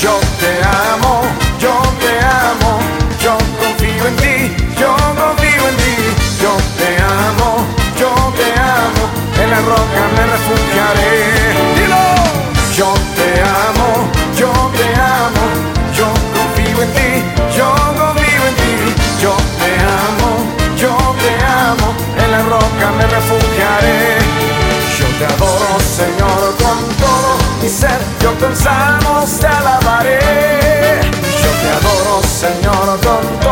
Yo te amo, yo te amo, yo confío en ti, yo confío en ti. Yo te amo, yo te amo, en la roca me refugiaré. Dilo. Yo te amo, yo te amo, yo confío en ti, yo confío en ti. Yo te amo, yo te amo, en la roca me refugiaré. Yo te adoro, Señor, con todo mi ser. Yo te alabaré. sen yaradan